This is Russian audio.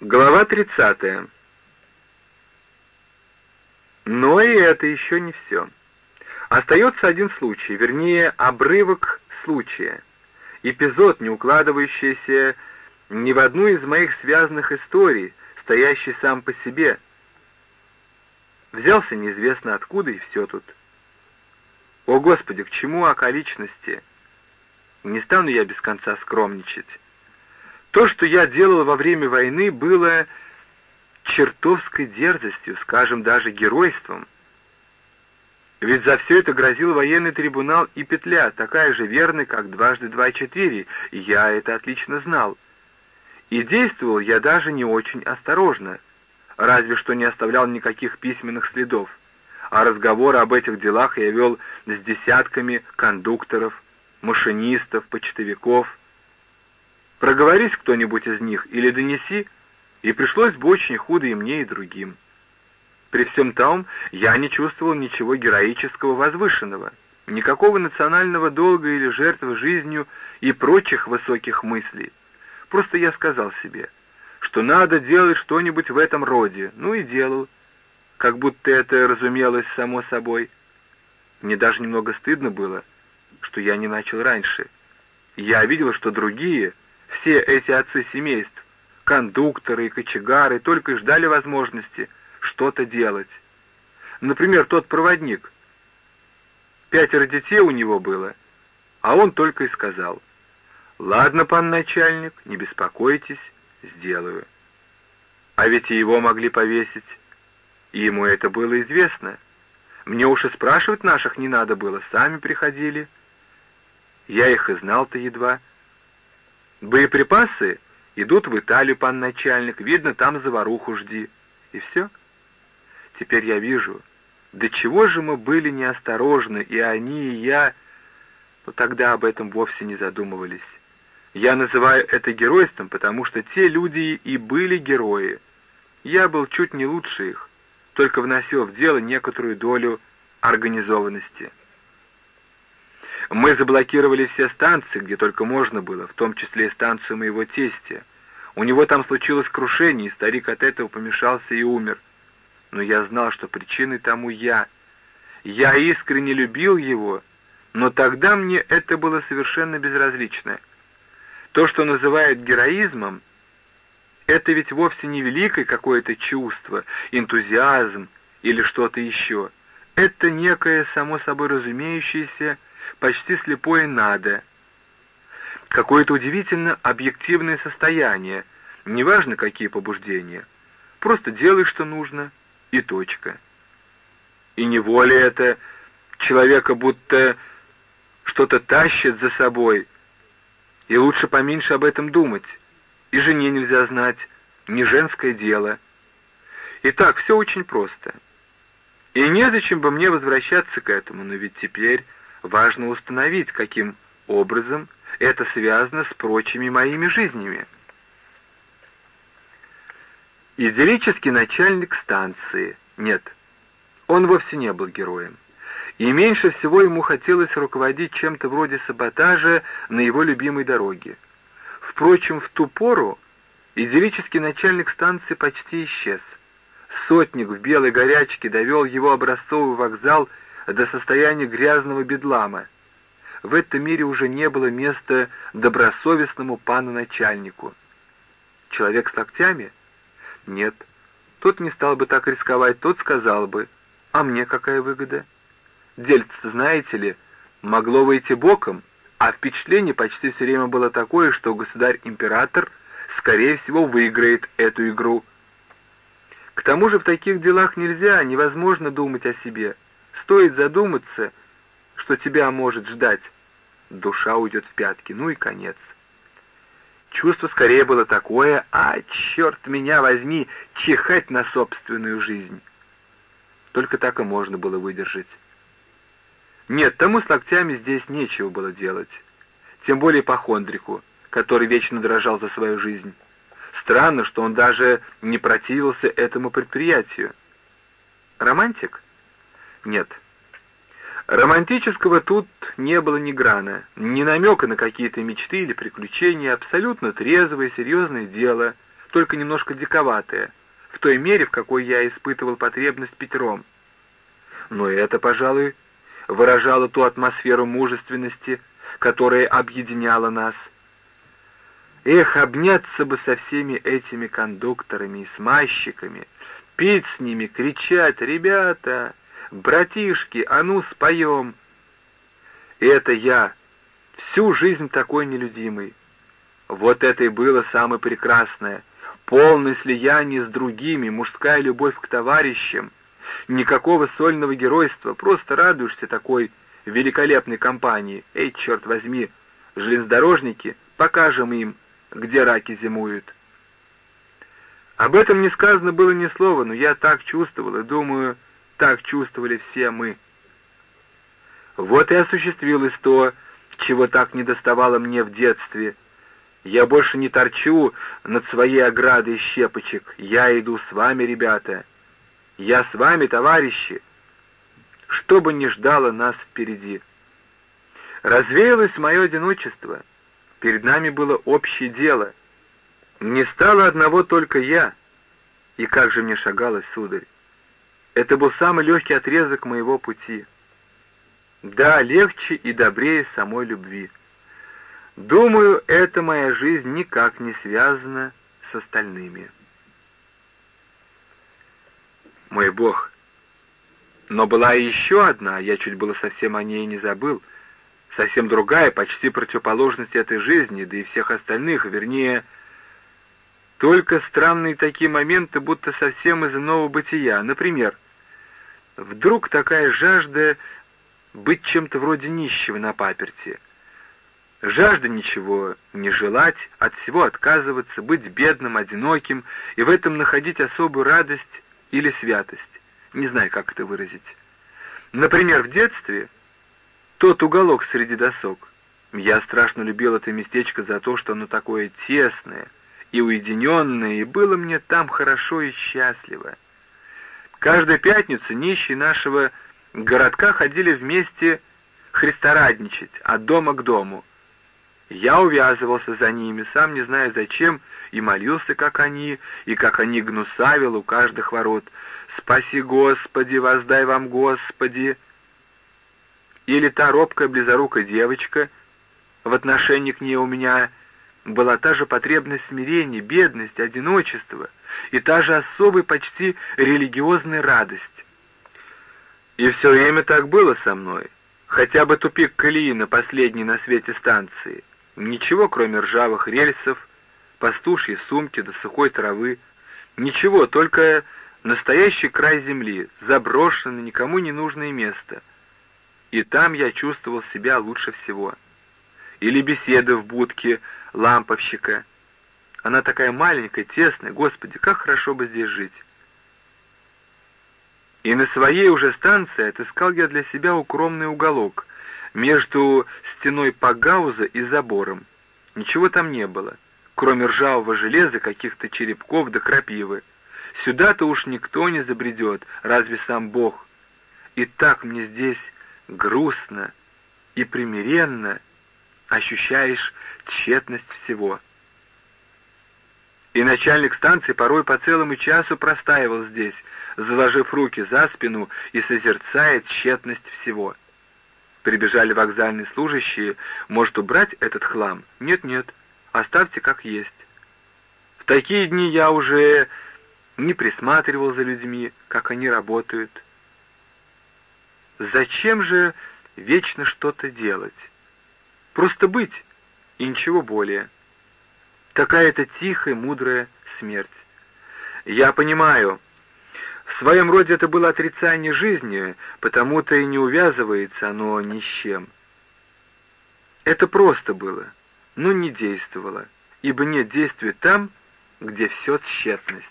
Глава 30. Но и это еще не все. Остается один случай, вернее, обрывок случая. Эпизод, не укладывающийся ни в одну из моих связанных историй, стоящий сам по себе. Взялся неизвестно откуда, и все тут. О, Господи, к чему околичности? Не стану я без конца скромничать. То, что я делал во время войны, было чертовской дерзостью, скажем, даже геройством. Ведь за все это грозил военный трибунал и петля, такая же верная, как дважды два четыре, и я это отлично знал. И действовал я даже не очень осторожно, разве что не оставлял никаких письменных следов. А разговоры об этих делах я вел с десятками кондукторов, машинистов, почтовиков. Проговорись кто-нибудь из них или донеси, и пришлось бы очень худо и мне, и другим. При всем том, я не чувствовал ничего героического возвышенного, никакого национального долга или жертвы жизнью и прочих высоких мыслей. Просто я сказал себе, что надо делать что-нибудь в этом роде, ну и делал, как будто это разумелось само собой. Мне даже немного стыдно было, что я не начал раньше. Я видел, что другие, все эти отцы семейств, кондукторы и кочегары, только и ждали возможности что-то делать. Например, тот проводник. Пятеро детей у него было, а он только и сказал — «Ладно, пан начальник, не беспокойтесь, сделаю». А ведь и его могли повесить, и ему это было известно. Мне уж и спрашивать наших не надо было, сами приходили. Я их и знал-то едва. Боеприпасы идут в Италию, пан начальник, видно, там заваруху жди. И все. Теперь я вижу, до чего же мы были неосторожны, и они, и я, но тогда об этом вовсе не задумывались. Я называю это геройством, потому что те люди и были герои. Я был чуть не лучше их, только вносил в дело некоторую долю организованности. Мы заблокировали все станции, где только можно было, в том числе и станцию моего тестя. У него там случилось крушение, и старик от этого помешался и умер. Но я знал, что причиной тому я. Я искренне любил его, но тогда мне это было совершенно безразлично — то, что называют героизмом, это ведь вовсе не великое какое-то чувство, энтузиазм или что-то еще. Это некое само собой разумеющееся, почти слепое «надо». Какое-то удивительно объективное состояние, неважно какие побуждения. Просто делай, что нужно, и точка. И неволя это человека будто что-то тащит за собой — и лучше поменьше об этом думать. И жене нельзя знать, не женское дело. Итак, все очень просто. И незачем бы мне возвращаться к этому, но ведь теперь важно установить, каким образом это связано с прочими моими жизнями. Идиллический начальник станции. Нет, он вовсе не был героем и меньше всего ему хотелось руководить чем-то вроде саботажа на его любимой дороге. Впрочем, в ту пору идиллический начальник станции почти исчез. Сотник в белой горячке довел его образцовый вокзал до состояния грязного бедлама. В этом мире уже не было места добросовестному пану-начальнику. Человек с локтями? Нет. Тот не стал бы так рисковать, тот сказал бы, а мне какая выгода? Дельце, знаете ли, могло выйти боком, а впечатление почти все время было такое, что государь-император, скорее всего, выиграет эту игру. К тому же в таких делах нельзя, невозможно думать о себе. Стоит задуматься, что тебя может ждать. Душа уйдет в пятки, ну и конец. Чувство скорее было такое, а, черт меня возьми, чихать на собственную жизнь. Только так и можно было выдержать. Нет, тому с локтями здесь нечего было делать. Тем более по Хондрику, который вечно дрожал за свою жизнь. Странно, что он даже не противился этому предприятию. Романтик? Нет. Романтического тут не было ни грана, ни намека на какие-то мечты или приключения, абсолютно трезвое, серьезное дело, только немножко диковатое, в той мере, в какой я испытывал потребность пить ром. Но это, пожалуй, выражало ту атмосферу мужественности, которая объединяла нас. Эх, обняться бы со всеми этими кондукторами и смазчиками, пить с ними, кричать «Ребята, братишки, а ну споем!» И это я, всю жизнь такой нелюдимый. Вот это и было самое прекрасное, полное слияние с другими, мужская любовь к товарищам, никакого сольного геройства, просто радуешься такой великолепной компании. Эй, черт возьми, железнодорожники, покажем им, где раки зимуют. Об этом не сказано было ни слова, но я так чувствовал, и думаю, так чувствовали все мы. Вот и осуществилось то, чего так недоставало мне в детстве. Я больше не торчу над своей оградой щепочек. Я иду с вами, ребята. Я с вами, товарищи. Что бы ни ждало нас впереди. Развеялось мое одиночество. Перед нами было общее дело. Не стало одного только я. И как же мне шагалось, сударь. Это был самый легкий отрезок моего пути. Да, легче и добрее самой любви. Думаю, эта моя жизнь никак не связана с остальными. Мой Бог. Но была и еще одна, я чуть было совсем о ней не забыл, совсем другая, почти противоположность этой жизни, да и всех остальных, вернее, только странные такие моменты, будто совсем из иного бытия. Например, вдруг такая жажда быть чем-то вроде нищего на паперти. Жажда ничего не желать, от всего отказываться, быть бедным, одиноким и в этом находить особую радость или святость. Не знаю, как это выразить. Например, в детстве тот уголок среди досок. Я страшно любил это местечко за то, что оно такое тесное и уединенное, и было мне там хорошо и счастливо. Каждую пятницу нищие нашего городка ходили вместе христорадничать от дома к дому. Я увязывался за ними, сам не зная зачем, и молился, как они, и как они гнусавил у каждых ворот. «Спаси, Господи, воздай вам, Господи!» Или та робкая близорукая девочка, в отношении к ней у меня была та же потребность смирения, бедность, одиночества и та же особая, почти религиозная радость. И все время так было со мной. Хотя бы тупик колеи на последней на свете станции. Ничего, кроме ржавых рельсов, пастушьи сумки до сухой травы. Ничего, только настоящий край земли, заброшенное, никому не нужное место. И там я чувствовал себя лучше всего. Или беседа в будке ламповщика. Она такая маленькая, тесная, господи, как хорошо бы здесь жить. И на своей уже станции отыскал я для себя укромный уголок между стеной Пагауза и забором. Ничего там не было, кроме ржавого железа, каких-то черепков да крапивы. Сюда-то уж никто не забредет, разве сам Бог. И так мне здесь грустно и примиренно ощущаешь тщетность всего. И начальник станции порой по целому часу простаивал здесь, заложив руки за спину и созерцая тщетность всего. Прибежали вокзальные служащие, может убрать этот хлам? Нет-нет, оставьте как есть. В такие дни я уже не присматривал за людьми, как они работают. Зачем же вечно что-то делать? Просто быть и ничего более. Такая-то тихая, мудрая смерть. Я понимаю, в своем роде это было отрицание жизни, потому-то и не увязывается оно ни с чем. Это просто было, но не действовало, ибо нет действия там, где все тщетность.